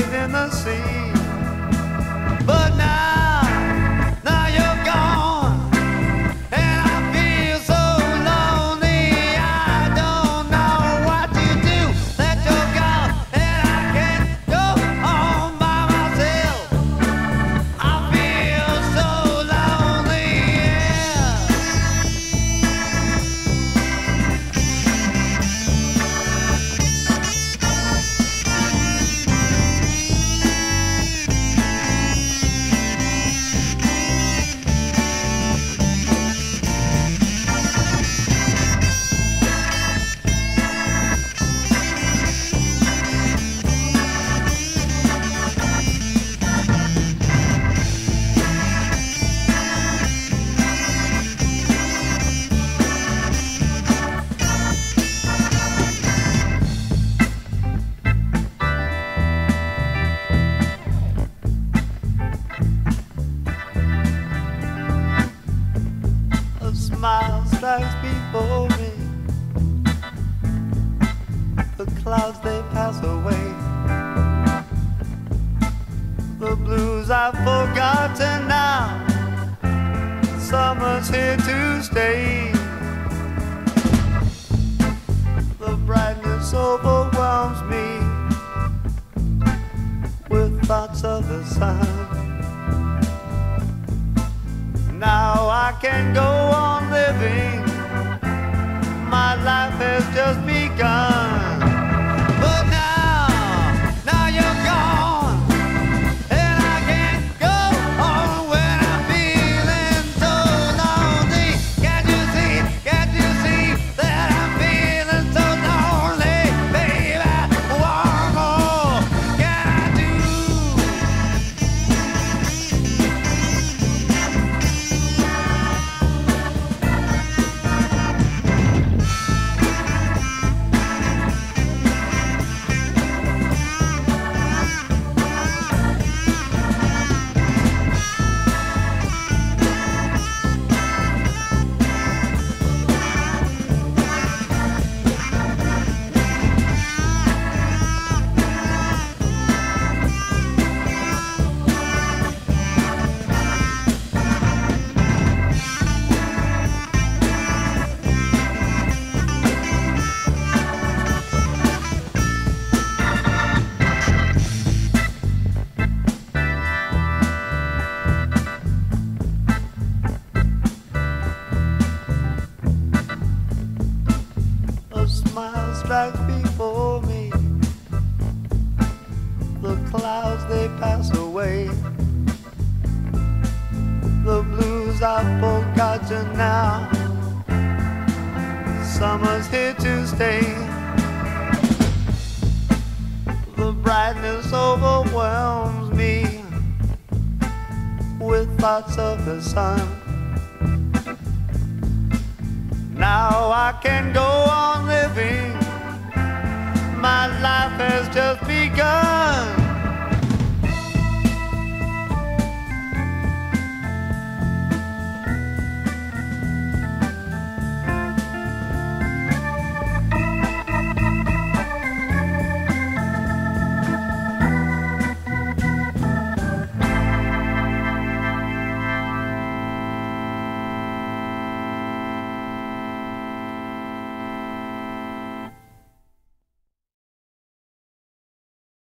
in the sea. The clouds they pass away. The blues I've forgotten now. Summer's here to stay. The brightness overwhelms me with thoughts of the sun. Now I can go on living. My life has just begun. A smile strikes before me. The clouds they pass away. The blues I've forgotten now. Summer's here to stay. The brightness overwhelms me with thoughts of the sun. Now I can go just.